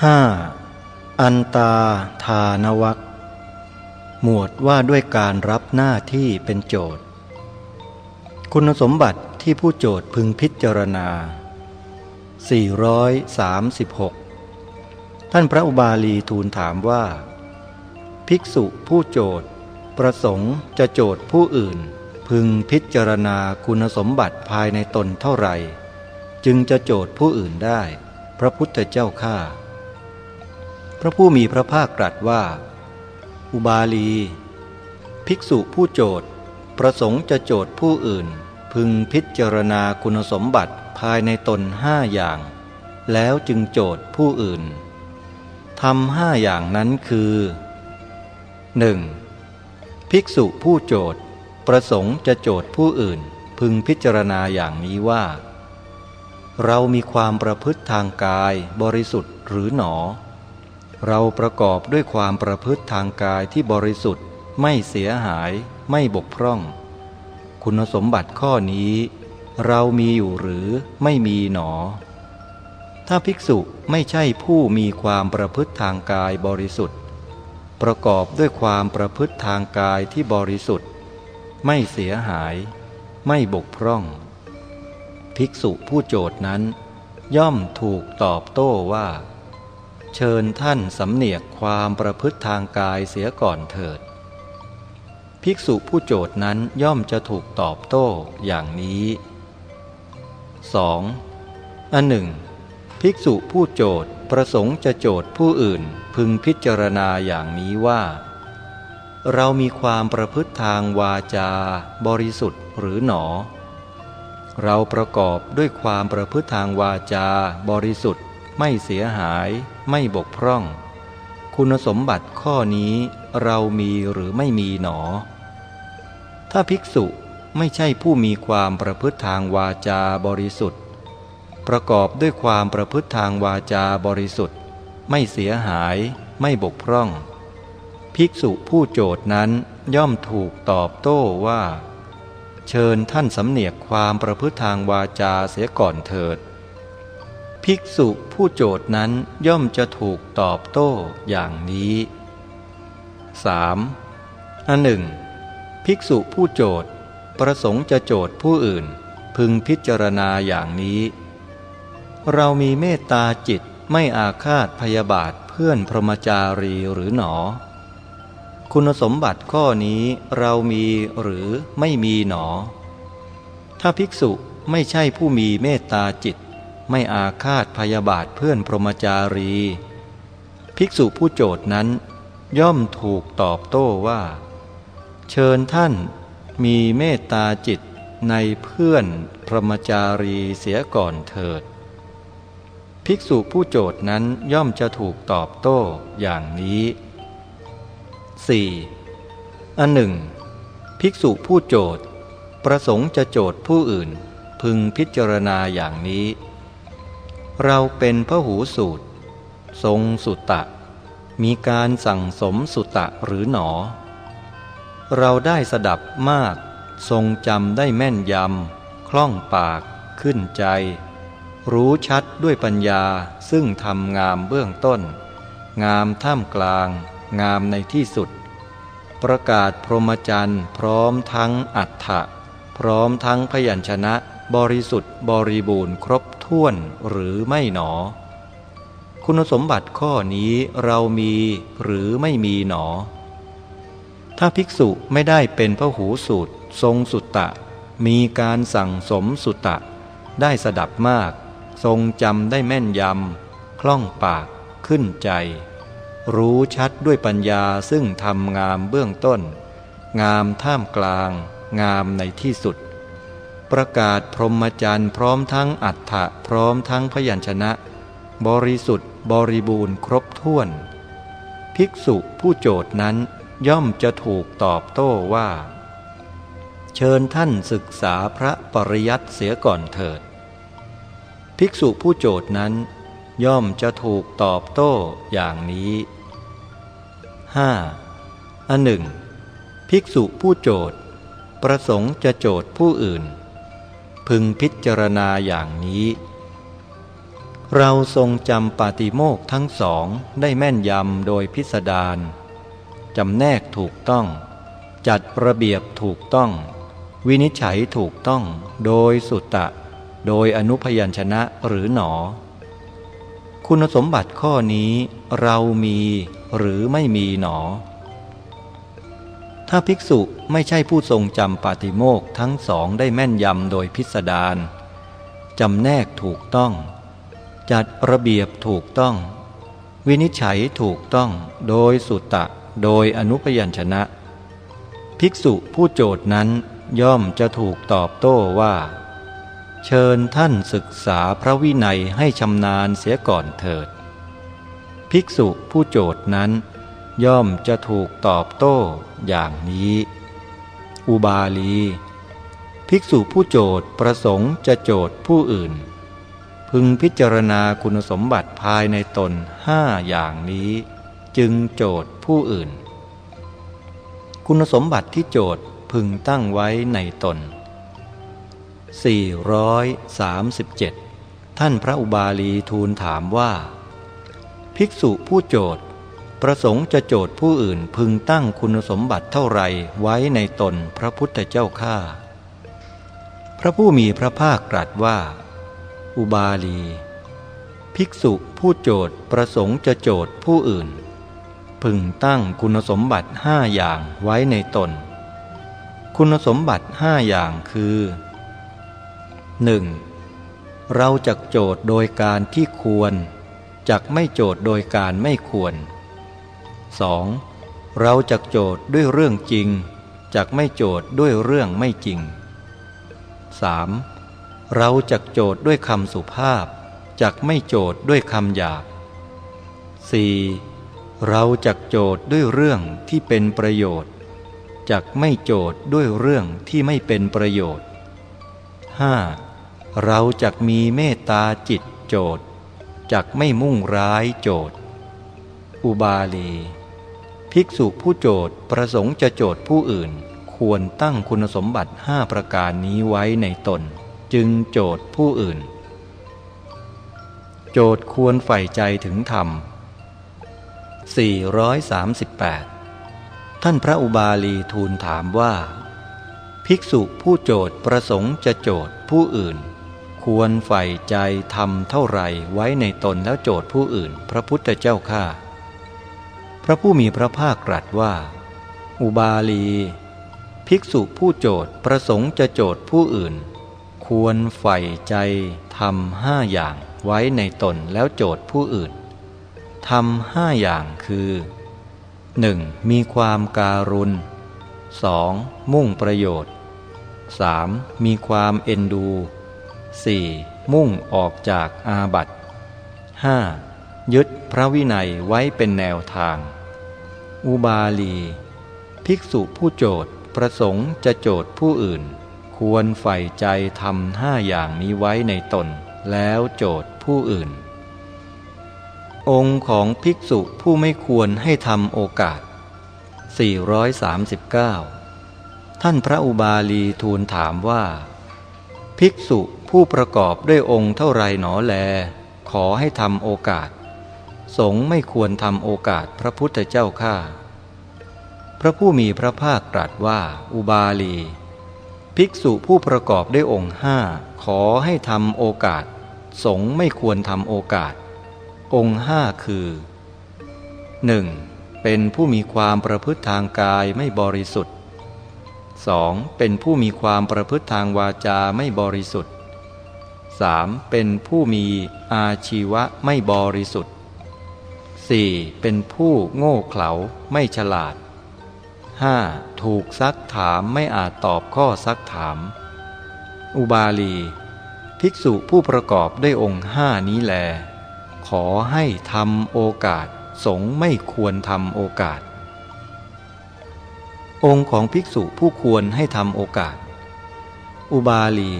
5. อันตาทานวักหมวดว่าด้วยการรับหน้าที่เป็นโจทย์ คุณสมบัติที่ผู้โจทย์พึงพิจารณา 436 ท่านพระอุบาลีทูลถามว่า ภิกษุผู้โจทย์ ประสงค์จะโจทย์ผู้อื่น พึงพิจารณาคุณสมบัติภายในตนเท่าไหร่ จึงจะโจทย์ผู้อื่นได้ พระพุทธเจ้าข้า พระผู้มีพระภาคตรัสว่า อุบาลี ภิกษุผู้โจทย์ประสงค์จะโจทย์ผู้อื่น พึงพิจารณาคุณสมบัติภายในตนห้าอย่าง แล้วจึงโจทย์ผู้อื่นทำห้าอย่างนั้นคือ 1. ภิกษุผู้โจทย์ประสงค์จะโจทย์ผู้อื่น พึงพิจารณาอย่างนี้ว่า เรามีความประพฤติทางกายบริสุทธิ์หรือหนอ เราประกอบด้วยความประพฤติทางกายที่บริสุทธิ์ ไม่เสียหาย ไม่บกพร่อง คุณสมบัติข้อนี้ เรามีอยู่หรือไม่มีหนอ ถ้าภิกษุไม่ใช่ผู้มีความประพฤติทางกายบริสุทธิ์ ประกอบด้วยความประพฤติทางกายที่บริสุทธิ์ ไม่เสียหาย ไม่บกพร่อง ภิกษุผู้โจทย์นั้น ย่อมถูกตอบโต้ว่า เชิญท่านสำเนียกความประพฤติทางกายเสียก่อนเถิด ภิกษุผู้โจทย์นั้นย่อมจะถูกตอบโต้อย่างนี้ 2. อันหนึ่ง ภิกษุผู้โจทย์ประสงค์จะโจทย์ผู้อื่นพึงพิจารณาอย่างนี้ว่า เรามีความประพฤติทางวาจา บริสุทธิ์หรือหนอ เราประกอบด้วยความประพฤติทางวาจาบริสุทธิ์ ไม่เสียหาย ไม่บกพร่อง คุณสมบัติข้อนี้เรามีหรือไม่มีหนอ ถ้าภิกษุไม่ใช่ผู้มีความประพฤติทางวาจาบริสุทธิ์ ประกอบด้วยความประพฤติทางวาจาบริสุทธิ์ ไม่เสียหาย ไม่บกพร่อง ภิกษุผู้โจทย์นั้นย่อมถูกตอบโต้ว่า เชิญท่านสำเนียกความประพฤติทางวาจาเสียก่อนเถิด ภิกษุผู้โจทย์นั้นย่อมจะถูกตอบโต้อย่างนี้ 3. อันหนึ่ง ภิกษุผู้โจทย์ประสงค์จะโจทย์ผู้อื่น พึงพิจารณาอย่างนี้ เรามีเมตตาจิตไม่อาฆาตพยาบาทเพื่อนพรหมจารีหรือหนอ คุณสมบัติข้อนี้เรามีหรือไม่มีหนอ ถ้าภิกษุไม่ใช่ผู้มีเมตตาจิต ไม่อาฆาตพยาบาทเพื่อนพรหมจารี ภิกษุผู้โจทย์นั้น ย่อมถูกตอบโต้ว่า เชิญท่านมีเมตตาจิตในเพื่อนพรหมจารีเสียก่อนเถิด ภิกษุผู้โจทย์นั้นย่อมจะถูกตอบโต้อย่างนี้ 4. อันหนึ่ง ภิกษุผู้โจทย์ประสงค์จะโจทย์ผู้อื่น พึงพิจารณาอย่างนี้ เราเป็นพระหูสูตร ทรงสุตตะ มีการสั่งสมสุตตะหรือหนอ เราได้สดับมาก ทรงจำได้แม่นยำ คล่องปาก ขึ้นใจ รู้ชัดด้วยปัญญาซึ่งทำงามเบื้องต้น งามท่ามกลาง งามในที่สุด ประกาศพรหมจรรย์พร้อมทั้งอัฏฐะพร้อมทั้งพยัญชนะ บริสุทธิ์บริบูรณ์ครบถ้วนหรือไม่หนอ คุณสมบัติข้อนี้เรามีหรือไม่มีหนอ ถ้าภิกษุไม่ได้เป็นพระหูสูตร ทรงสุตตะ มีการสั่งสมสุตตะ ได้สดับมาก ทรงจำได้แม่นยำคล่องปากขึ้นใจ รู้ชัดด้วยปัญญาซึ่งทำงามเบื้องต้น งามท่ามกลาง งามในที่สุด ประกาศพรหมจรรย์พร้อมทั้งอัฏฐะพร้อมทั้งพยัญชนะ บริสุทธิ์บริบูรณ์ครบถ้วน ภิกษุผู้โจทย์นั้นย่อมจะถูกตอบโต้ว่า เชิญท่านศึกษาพระปริยัติเสียก่อนเถิด ภิกษุผู้โจทย์นั้น ย่อมจะถูกตอบโต้อย่างนี้ 5. อันหนึ่ง ภิกษุผู้โจทย์ประสงค์จะโจทย์ผู้อื่น พึงพิจารณาอย่างนี้ เราทรงจำปาติโมกทั้งสองได้แม่นยำโดยพิสดารจำแนกถูกต้อง จัดระเบียบถูกต้อง วินิจฉัยถูกต้องโดยสุตตะ โดยอนุพยัญชนะหรือหนอ คุณสมบัติข้อนี้เรามีหรือไม่มีหนอ ถ้าภิกษุไม่ใช่ผู้ทรงจำปาติโมกทั้งสองได้แม่นยำโดยพิสดารจำแนกถูกต้อง จัดระเบียบถูกต้อง วินิจฉัยถูกต้องโดยสุตตะ โดยอนุพยัญชนะ ภิกษุผู้โจทย์นั้นย่อมจะถูกตอบโต้ว่า เชิญท่านศึกษาพระวินัยให้ชำนาญเสียก่อนเถิด ภิกษุผู้โจทย์นั้น ย่อมจะถูกตอบโต้อย่างนี้ อุบาลี ภิกษุผู้โจทประสงค์จะโจทผู้อื่น พึงพิจารณาคุณสมบัติภายในตนห้าอย่างนี้ จึงโจทผู้อื่น คุณสมบัติที่โจทพึงตั้งไว้ในตน 437 ท่านพระอุบาลีทูลถามว่า ภิกษุผู้โจทย์ ประสงค์จะโจทย์ผู้อื่นพึงตั้งคุณสมบัติเท่าไรไว้ในตนพระพุทธเจ้าข้าพระผู้มีพระภาคตรัสว่า อุบาลี ภิกษุผู้โจทย์ประสงค์จะโจทย์ผู้อื่น พึงตั้งคุณสมบัติห้าอย่างไว้ในตน คุณสมบัติห้าอย่างคือ 1. เราจะโจทย์โดยการที่ควรจักไม่โจทย์โดยการไม่ควร 2. เราจะโจทย์ด้วยเรื่องจริงจักไม่โจทย์ด้วยเรื่องไม่จริง 3. เราจะโจทย์ด้วยคำสุภาพจักไม่โจทย์ด้วยคำหยาบ 4. เราจะโจทย์ด้วยเรื่องที่เป็นประโยชน์จักไม่โจทย์ด้วยเรื่องที่ไม่เป็นประโยชน์ 5. เราจะมีเมตตาจิตโจทย์จักไม่มุ่งร้ายโจทย์ อุบาลี ภิกษุผู้โจทย์ประสงค์จะโจทย์ผู้อื่น ควรตั้งคุณสมบัติห้าประการนี้ไว้ในตน จึงโจทย์ผู้อื่น โจทย์ควรใฝ่ใจถึงธรรม 438 ท่านพระอุบาลีทูลถามว่า ภิกษุผู้โจทย์ประสงค์จะโจทย์ผู้อื่น ควรใฝ่ใจทำเท่าไรไว้ในตนแล้วโจทย์ผู้อื่น พระพุทธเจ้าข้า พระผู้มีพระภาคตรัสว่า อุบาลี ภิกษุผู้โจทย์ประสงค์จะโจทย์ผู้อื่น ควรใฝ่ใจทำห้าอย่างไว้ในตนแล้วโจทย์ผู้อื่นทำห้าอย่างคือ 1. มีความการุณ 2. มุ่งประโยชน์ 3. มีความเอ็นดู 4. มุ่งออกจากอาบัติ 5. ยึดพระวินัยไว้เป็นแนวทาง อุบาลี ภิกษุผู้โจทย์ประสงค์จะโจทย์ผู้อื่น ควรใฝ่ใจทำห้าอย่างนี้ไว้ในตน แล้วโจทย์ผู้อื่น องค์ของภิกษุผู้ไม่ควรให้ทำโอกาส 439 ท่านพระอุบาลีทูลถามว่า ภิกษุผู้ประกอบด้วยองค์เท่าไรหนอแล ขอให้ทำโอกาส สงไม่ควรทำโอกาสพระพุทธเจ้าข้าพระผู้มีพระภาคตรัสว่าอุบาลี ภิกษุผู้ประกอบด้วยองค์ห้าขอให้ทำโอกาส สงไม่ควรทำโอกาส องค์ห้าคือ 1. เป็นผู้มีความประพฤติทางกายไม่บริสุทธิ์ 2. เป็นผู้มีความประพฤติทางวาจาไม่บริสุทธิ์ 3. เป็นผู้มีอาชีวะไม่บริสุทธิ์ 4. เป็นผู้โง่เขลาไม่ฉลาด 5. ถูกซักถามไม่อาจตอบข้อซักถาม อุบาลี ภิกษุผู้ประกอบด้วยองค์ห้านี้แล ขอให้ทำโอกาส สงไม่ควรทำโอกาส องค์ของภิกษุผู้ควรให้ทำโอกาส อุบาลี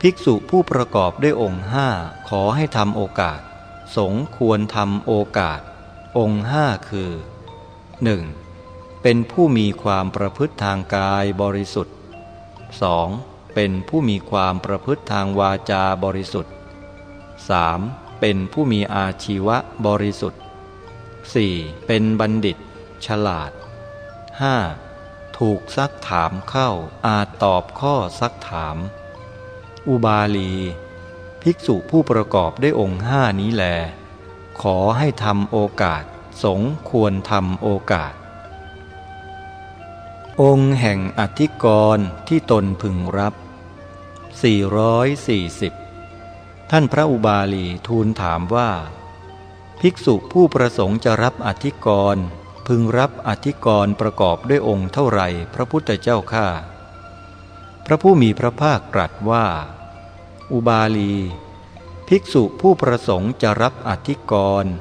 ภิกษุผู้ประกอบด้วยองค์ห้าขอให้ทำโอกาส สงควรทำโอกาส องค์ห้าคือ 1. เป็นผู้มีความประพฤติทางกายบริสุทธิ์ 2. เป็นผู้มีความประพฤติทางวาจาบริสุทธิ์ 3. เป็นผู้มีอาชีวะบริสุทธิ์ 4. เป็นบัณฑิต ฉลาด 5. ถูกซักถามเข้าอาจตอบข้อซักถาม อุบาลี ภิกษุผู้ประกอบด้วยองค์ห้านี้แล ขอให้ทำโอกาส สงควรทำโอกาส องค์แห่งอธิกรณ์ที่ตนพึงรับ 440 ท่านพระอุบาลีทูลถามว่า ภิกษุผู้ประสงค์จะรับอธิกรณ์พึงรับอธิกรณ์ประกอบด้วยองค์เท่าไหร่พระพุทธเจ้าข้าพระผู้มีพระภาคตรัสว่า อุบาลี ภิกษุผู้ประสงค์จะรับอธิกรณ์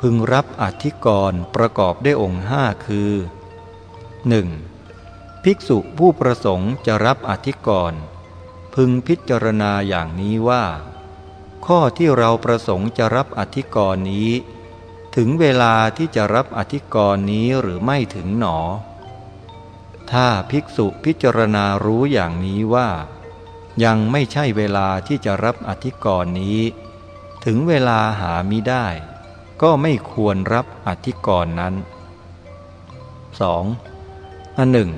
พึงรับอธิกรณ์ประกอบด้วยองค์ห้าคือ 1. ภิกษุผู้ประสงค์จะรับอธิกรณ์พึงพิจารณาอย่างนี้ว่า ข้อที่เราประสงค์จะรับอธิกรณ์นี้ ถึงเวลาที่จะรับอธิกรณ์นี้หรือไม่ถึงหนอ ถ้าภิกษุพิจารณารู้อย่างนี้ว่า ยังไม่ใช่เวลาที่จะรับอธิกรณ์นี้ ถึงเวลาหามิได้ ก็ไม่ควรรับอธิกรณ์นั้น 2. อันหนึ่ง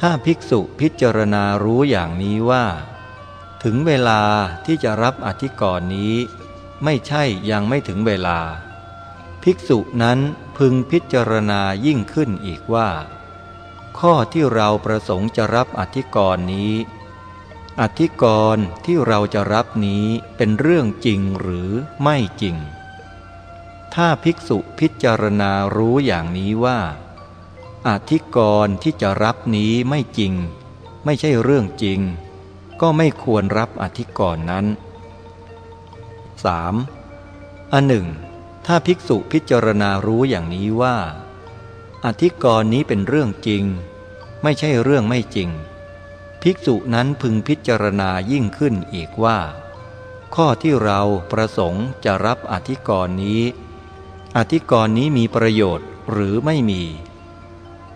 ถ้าภิกษุพิจารณารู้อย่างนี้ว่า ถึงเวลาที่จะรับอธิกรณ์นี้ ไม่ใช่ยังไม่ถึงเวลา ภิกษุนั้นพึงพิจารณายิ่งขึ้นอีกว่า ข้อที่เราประสงค์จะรับอธิกรณ์นี้ อธิกรณ์ที่เราจะรับนี้เป็นเรื่องจริงหรือไม่จริง ถ้าภิกษุพิจารณารู้อย่างนี้ว่า อธิกรณ์ที่จะรับนี้ไม่จริง ไม่ใช่เรื่องจริง ก็ไม่ควรรับอธิกรณ์นั้น 3. อันหนึ่ง ถ้าภิกษุพิจารณารู้อย่างนี้ว่า อธิกรณ์นี้เป็นเรื่องจริง ไม่ใช่เรื่องไม่จริง ภิกษุนั้นพึงพิจารณายิ่งขึ้นอีกว่า ข้อที่เราประสงค์จะรับอธิกรณ์นี้ อธิกรณ์นี้มีประโยชน์หรือไม่มี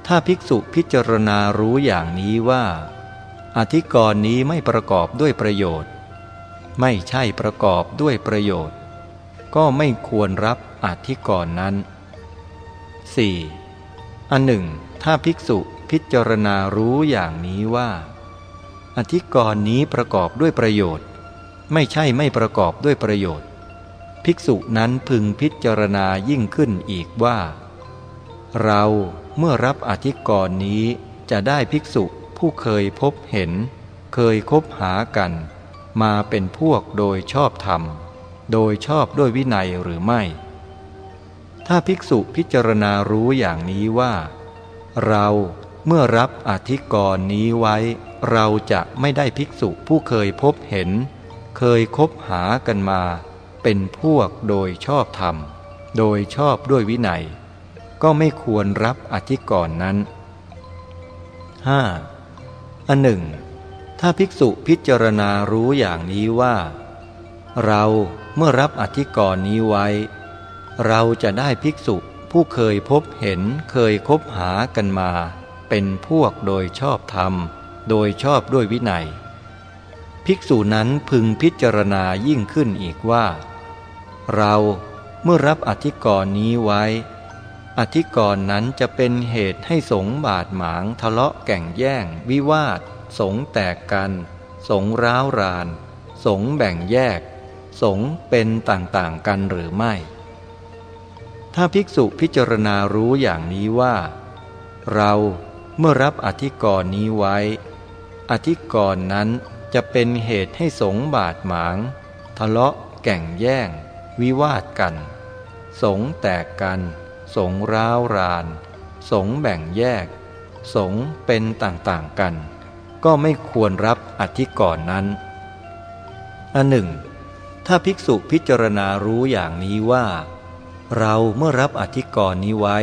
ถ้าภิกษุพิจารณารู้อย่างนี้ว่า อธิกรณ์นี้ไม่ประกอบด้วยประโยชน์ ไม่ใช่ประกอบด้วยประโยชน์ ก็ไม่ควรรับอธิกรณ์นั้น 4. อันหนึ่ง ถ้าภิกษุพิจารณารู้อย่างนี้ว่า อธิกรณ์นี้ประกอบด้วยประโยชน์ ไม่ใช่ไม่ประกอบด้วยประโยชน์ ภิกษุนั้นพึงพิจารณายิ่งขึ้นอีกว่า เราเมื่อรับอธิกรณ์นี้จะได้ภิกษุผู้เคยพบเห็น เคยคบหากัน มาเป็นพวกโดยชอบธรรม โดยชอบด้วยวินัยหรือไม่ ถ้าภิกษุพิจารณารู้อย่างนี้ว่า เรา เมื่อรับอธิกรณ์นี้ไว้ เราจะไม่ได้ภิกษุผู้เคยพบเห็น เคยคบหากันมา เป็นพวกโดยชอบธรรม โดยชอบด้วยวินัย ก็ไม่ควรรับอธิกรณ์นั้น 5. อันหนึ่ง ถ้าภิกษุพิจารณารู้อย่างนี้ว่า เราเมื่อรับอธิกรณ์นี้ไว้ เราจะได้ภิกษุผู้เคยพบเห็นเคยคบหากันมา เป็นพวกโดยชอบธรรม โดยชอบด้วยวินัย ภิกษุนั้นพึงพิจารณายิ่งขึ้นอีกว่า เราเมื่อรับอธิกรณ์นี้ไว้ อธิกรณ์นั้นจะเป็นเหตุให้สงบาดหมางทะเลาะแก่งแย่ง วิวาท สงแตกกัน สงร้าวราน สงแบ่งแยก สงเป็นต่างๆกันหรือไม่ถ้าภิกษุพิจารณารู้อย่างนี้ว่า เรา เมื่อรับอธิกรณ์นี้ไว้ อธิกรณ์นั้นจะเป็นเหตุให้สงบาดหมาง ทะเลาะแก่งแย่ง วิวาทกัน สงแตกกัน สงร้าวราน สงแบ่งแยก สงเป็นต่างๆกัน ก็ไม่ควรรับอธิกรณ์นั้นอันหนึ่ง ถ้าภิกษุพิจารณารู้อย่างนี้ว่า เราเมื่อรับอธิกรณ์นี้ไว้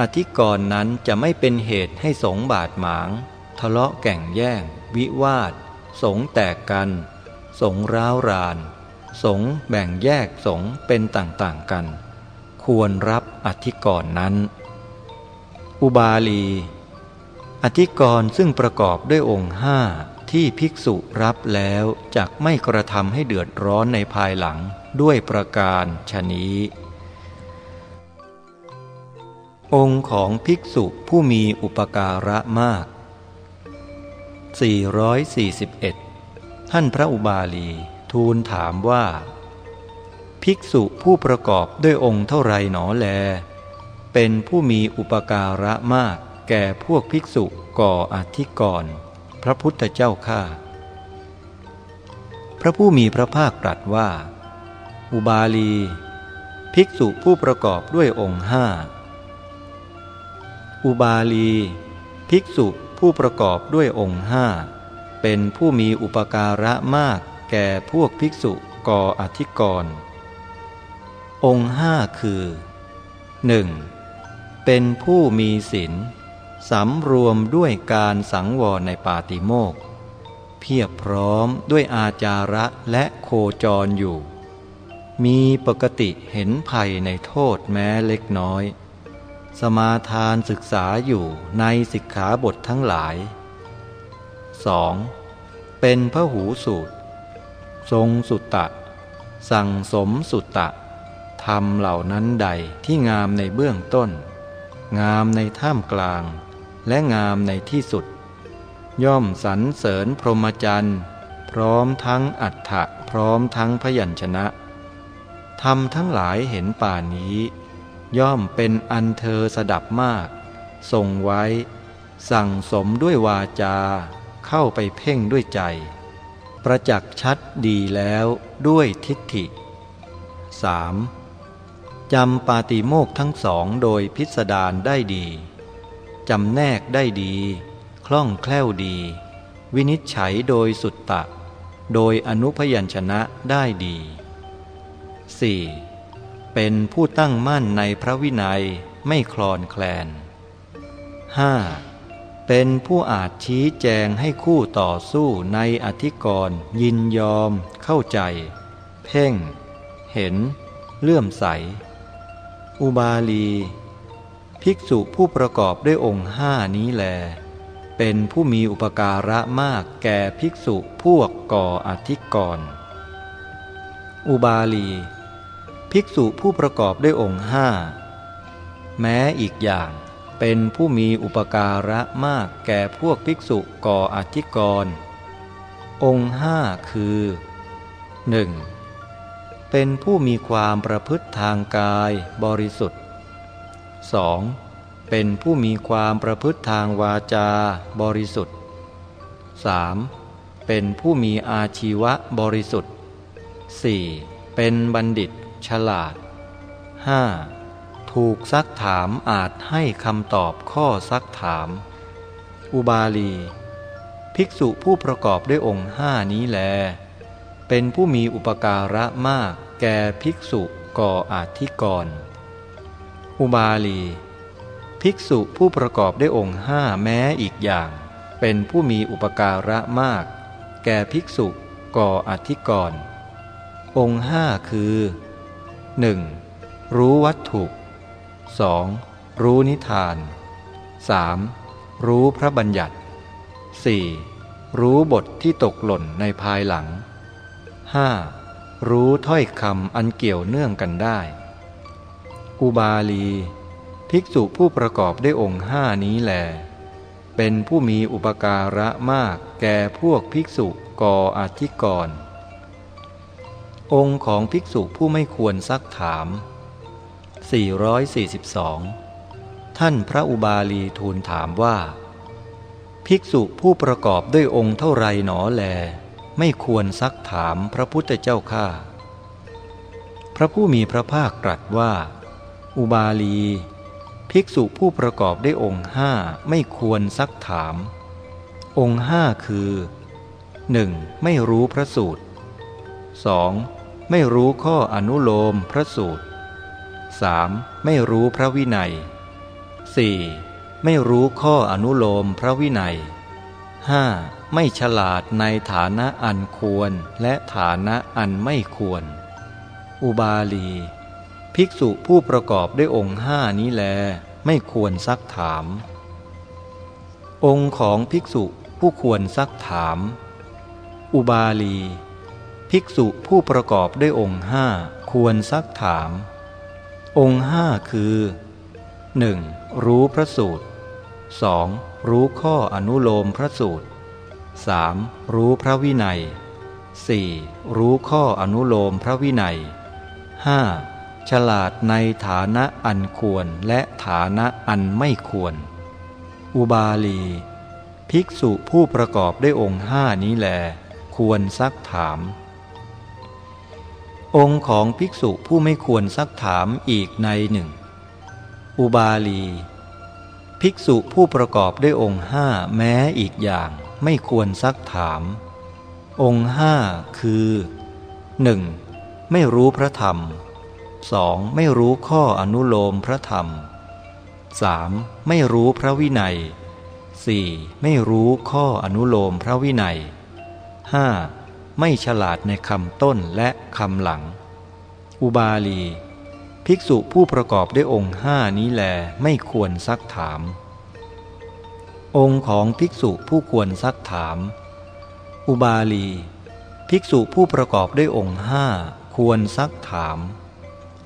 อธิกรณ์นั้นจะไม่เป็นเหตุให้สงบาดหมาง ทะเลาะแก่งแย่ง วิวาท สงแตกกัน สงร้าวราน สงแบ่งแยกสงเป็นต่างๆกัน ควรรับอธิกรณ์นั้น อุบาลี อธิกรณ์ซึ่งประกอบด้วยองค์ห้าที่ที่ภิกษุรับแล้วจักไม่กระทำให้เดือดร้อนในภายหลังด้วยประการชนี้ องค์ของภิกษุผู้มีอุปการะมาก 441 ท่านพระอุบาลีทูลถามว่า ภิกษุผู้ประกอบด้วยองค์เท่าไรหนอแล เป็นผู้มีอุปการะมากแก่พวกภิกษุก่ออธิกรณ์พระพุทธเจ้าข้าพระผู้มีพระภาคตรัสว่า อุบาลี ภิกษุผู้ประกอบด้วยองค์ห้า อุบาลี ภิกษุผู้ประกอบด้วยองค์ห้าเป็นผู้มีอุปการะมากแก่พวกภิกษุกออธิกร องค์ห้าคือ 1. เป็นผู้มีศีลสำรวมด้วยการสังวรในปาติโมกเพียบพร้อมด้วยอาจาระและโคจรอยู่ มีปกติเห็นภัยในโทษแม้เล็กน้อย สมาทานศึกษาอยู่ในสิกขาบททั้งหลาย 2. เป็นพระหูสูตร ทรงสุตตะ สั่งสมสุตตะทำเหล่านั้นใดที่งามในเบื้องต้น งามในท่ามกลาง และงามในที่สุด ย่อมสรรเสริญพรหมจรรย์พร้อมทั้งอัฏฐะพร้อมทั้งพยัญชนะทำทั้งหลายเห็นป่านี้ ย่อมเป็นอันเธอสดับมาก ทรงไว้ สั่งสมด้วยวาจา เข้าไปเพ่งด้วยใจ ประจักษ์ชัดดีแล้วด้วยทิฏฐิ 3. จำปาติโมกทั้งสองโดยพิสดารได้ดี จำแนกได้ดี คล่องแคล่วดี วินิจฉัยโดยสุตตะ โดยอนุพยัญชนะได้ดี 4. เป็นผู้ตั้งมั่นในพระวินัยไม่คลอนแคลน 5. เป็นผู้อาจชี้แจงให้คู่ต่อสู้ในอธิกรณ์ยินยอม เข้าใจ เพ่ง เห็น เลื่อมใส อุบาลี ภิกษุผู้ประกอบด้วยองค์ห้านี้แล เป็นผู้มีอุปการะมากแก่ภิกษุพวกก่ออธิกรณ์อุบาลี ภิกษุผู้ประกอบด้วยองค์ห้าแม้อีกอย่างเป็นผู้มีอุปการะมากแก่พวกภิกษุก่ออธิกรณ์องค์ห้าคือ 1. เป็นผู้มีความประพฤติทางกายบริสุทธิ์ 2. เป็นผู้มีความประพฤติทางวาจาบริสุทธิ์ 3. เป็นผู้มีอาชีวะบริสุทธิ์ 4. เป็นบัณฑิต ฉลาด 5. ถูกซักถามอาจให้คำตอบข้อซักถาม อุบาลี ภิกษุผู้ประกอบด้วยองค์ห้านี้แล เป็นผู้มีอุปการะมากแก่ภิกษุก่ออาธิกร อุบาลี ภิกษุผู้ประกอบด้วยองค์ห้าแม้อีกอย่าง เป็นผู้มีอุปการะมาก แก่ภิกษุก่ออธิกรณ์องค์ห้าคือ 1. รู้วัตถุ 2. รู้นิทาน 3. รู้พระบัญญัติ 4. รู้บทที่ตกหล่นในภายหลัง 5. รู้ถ้อยคำอันเกี่ยวเนื่องกันได้ อุบาลี ภิกษุผู้ประกอบด้วยองค์ห้านี้แหลเป็นผู้มีอุปการะมากแก่พวกภิกษุก่ออธิกรณ์ องค์ของภิกษุผู้ไม่ควรซักถาม 442 ท่านพระอุบาลีทูลถามว่า ภิกษุผู้ประกอบด้วยองค์เท่าไรหนอแล ไม่ควรซักถามพระพุทธเจ้าข้าพระผู้มีพระภาคตรัสว่า อุบาลี ภิกษุผู้ประกอบด้วยองค์ห้าไม่ควรซักถาม องค์ห้าคือ 1. ไม่รู้พระสูตร 2. ไม่รู้ข้ออนุโลมพระสูตร 3. ไม่รู้พระวินัย 4. ไม่รู้ข้ออนุโลมพระวินัย 5. ไม่ฉลาดในฐานะอันควรและฐานะอันไม่ควร อุบาลี ภิกษุผู้ประกอบด้วยองค์ห้านี้แล ไม่ควรซักถาม องค์ของภิกษุผู้ควรซักถาม อุบาลี ภิกษุผู้ประกอบด้วยองค์ห้าควรซักถาม องค์ห้าคือ 1. รู้พระสูตร 2. รู้ข้ออนุโลมพระสูตร 3. รู้พระวินัย 4. รู้ข้ออนุโลมพระวินัย 5. ฉลาดในฐานะอันควรและฐานะอันไม่ควร อุบาลี ภิกษุผู้ประกอบด้วยองค์ห้านี้แล ควรซักถาม องค์ของภิกษุผู้ไม่ควรซักถามอีกในหนึ่ง อุบาลี ภิกษุผู้ประกอบด้วยองค์ห้าแม้อีกอย่างไม่ควรซักถาม องค์ห้าคือ 1. ไม่รู้พระธรรม 2. ไม่รู้ข้ออนุโลมพระธรรม 3. ไม่รู้พระวินัย 4. ไม่รู้ข้ออนุโลมพระวินัย 5. ไม่ฉลาดในคำต้นและคำหลัง อุบาลี ภิกษุผู้ประกอบด้วยองค์ห้านี้แลไม่ควรซักถาม องค์ของภิกษุผู้ควรซักถาม อุบาลี ภิกษุผู้ประกอบด้วยองค์ห้าควรซักถาม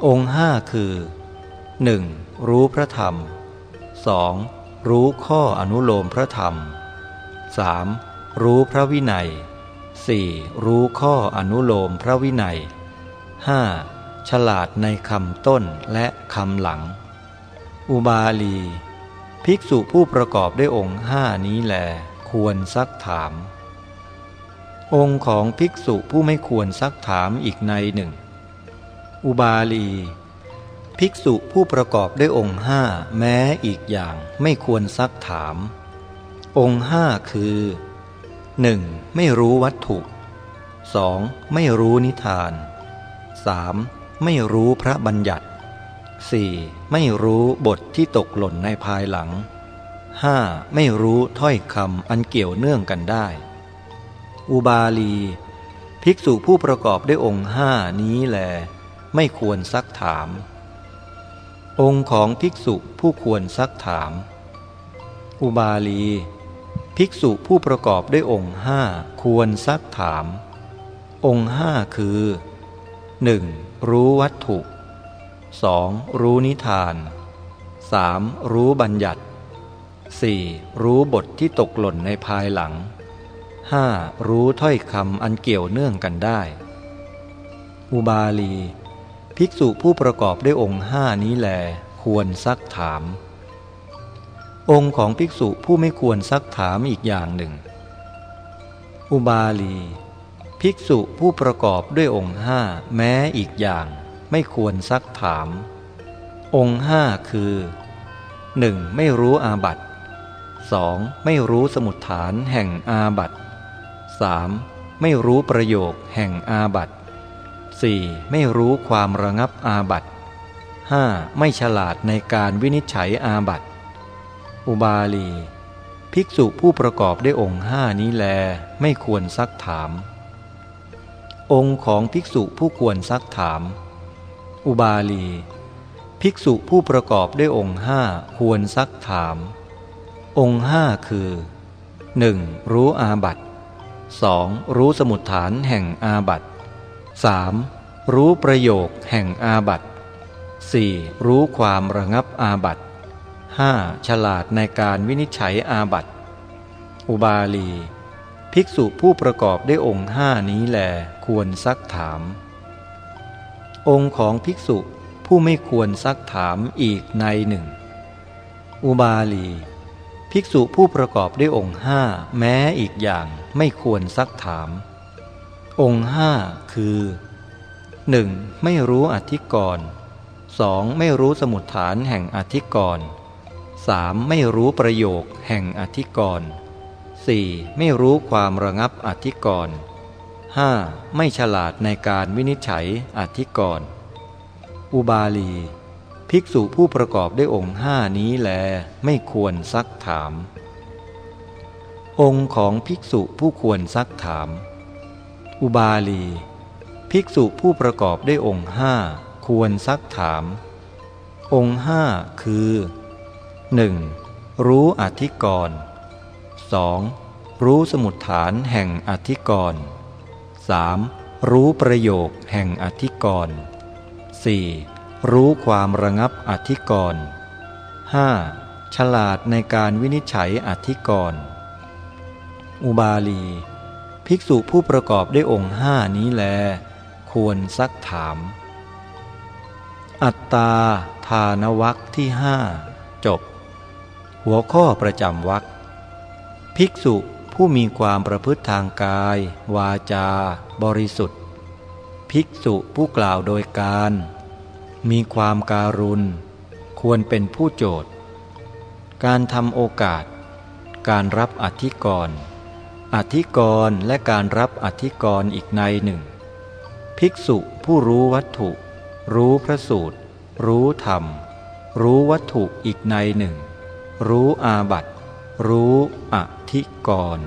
องค์ห้าคือ 1. รู้พระธรรม 2. รู้ข้ออนุโลมพระธรรม 3. รู้พระวินัย 4. รู้ข้ออนุโลมพระวินัย 5. ฉลาดในคำต้นและคำหลัง อุบาลี ภิกษุผู้ประกอบด้วยองค์ห้านี้แล ควรซักถาม องค์ของภิกษุผู้ไม่ควรซักถามอีกในหนึ่ง อุบาลี ภิกษุผู้ประกอบด้วยองค์ห้าแม้อีกอย่างไม่ควรซักถาม องค์ห้าคือ 1. ไม่รู้วัตถุ 2. ไม่รู้นิทาน 3. ไม่รู้พระบัญญัติ 4. ไม่รู้บทที่ตกหล่นในภายหลัง 5. ไม่รู้ถ้อยคำอันเกี่ยวเนื่องกันได้ อุบาลี ภิกษุผู้ประกอบด้วยองค์ห้านี้แล ไม่ควรซักถาม องค์ของภิกษุผู้ควรซักถาม อุบาลี ภิกษุผู้ประกอบด้วยองค์ห้าควรซักถาม องค์ห้าคือ 1. รู้วัตถุ 2. รู้นิทาน 3. รู้บัญญัติ 4. รู้บทที่ตกหล่นในภายหลัง 5. รู้ถ้อยคำอันเกี่ยวเนื่องกันได้ อุบาลี ภิกษุผู้ประกอบด้วยองค์ห้านี้แล ควรซักถาม องค์ของภิกษุผู้ไม่ควรซักถามอีกอย่างหนึ่ง อุบาลี ภิกษุผู้ประกอบด้วยองค์ห้าแม้อีกอย่างไม่ควรซักถาม องค์ห้าคือ 1. ไม่รู้อาบัติ 2. ไม่รู้สมุดฐานแห่งอาบัติ 3. ไม่รู้ประโยคแห่งอาบัติ 4. ไม่รู้ความระงับอาบัติ 5. ไม่ฉลาดในการวินิจฉัยอาบัติ อุบาลี ภิกษุผู้ประกอบด้วยองค์ห้านี้แลไม่ควรซักถาม องค์ของภิกษุผู้ควรซักถาม อุบาลี ภิกษุผู้ประกอบด้วยองค์ห้าควรซักถาม องค์ห้าคือ 1. รู้อาบัติ 2. รู้สมุดฐานแห่งอาบัติ 3. รู้ประโยคแห่งอาบัติ 4. รู้ความระงับอาบัติ 5. ฉลาดในการวินิจฉัยอาบัติอุบาลี ภิกษุผู้ประกอบด้วยองค์ห้านี้แลควรซักถาม องค์ของภิกษุผู้ไม่ควรซักถามอีกในหนึ่ง อุบาลี ภิกษุผู้ประกอบด้วยองค์ห้าแม้อีกอย่างไม่ควรซักถาม องค์ห้าคือ 1. ไม่รู้อธิกรณ์ 2. ไม่รู้สมุดฐานแห่งอธิกรณ์ 3. ไม่รู้ประโยคแห่งอธิกรณ์ 4. ไม่รู้ความระงับอธิกรณ์ 5. ไม่ฉลาดในการวินิจฉัยอธิกรณ์ อุบาลี ภิกษุผู้ประกอบด้วยองค์ห้านี้แลไม่ควรซักถาม องค์ของภิกษุผู้ควรซักถาม อุบาลี ภิกษุผู้ประกอบด้วยองค์ห้าควรซักถาม องค์ห้าคือ 1. รู้อธิกรณ์ 2. รู้สมุดฐานแห่งอธิกรณ์ 3. รู้ประโยคแห่งอธิกรณ์ 4. รู้ความระงับอธิกรณ์ 5. ฉลาดในการวินิจฉัยอธิกรณ์อุบาลี ภิกษุผู้ประกอบด้วยองค์ห้านี้แล ควรซักถาม อัตตาทานวักที่ห้าจบ หัวข้อประจำวักภิกษุผู้มีความประพฤติทางกาย วาจา บริสุทธิ์ ภิกษุผู้กล่าวโดยการ มีความการุณ ควรเป็นผู้โจทย์ การทำโอกาส การรับอธิกรณ์อธิกรณ์และการรับอธิกรณ์อีกในหนึ่ง ภิกษุผู้รู้วัตถุ รู้พระสูตร รู้ธรรม รู้วัตถุอีกในหนึ่ง รู้อาบัตรู้อธิกร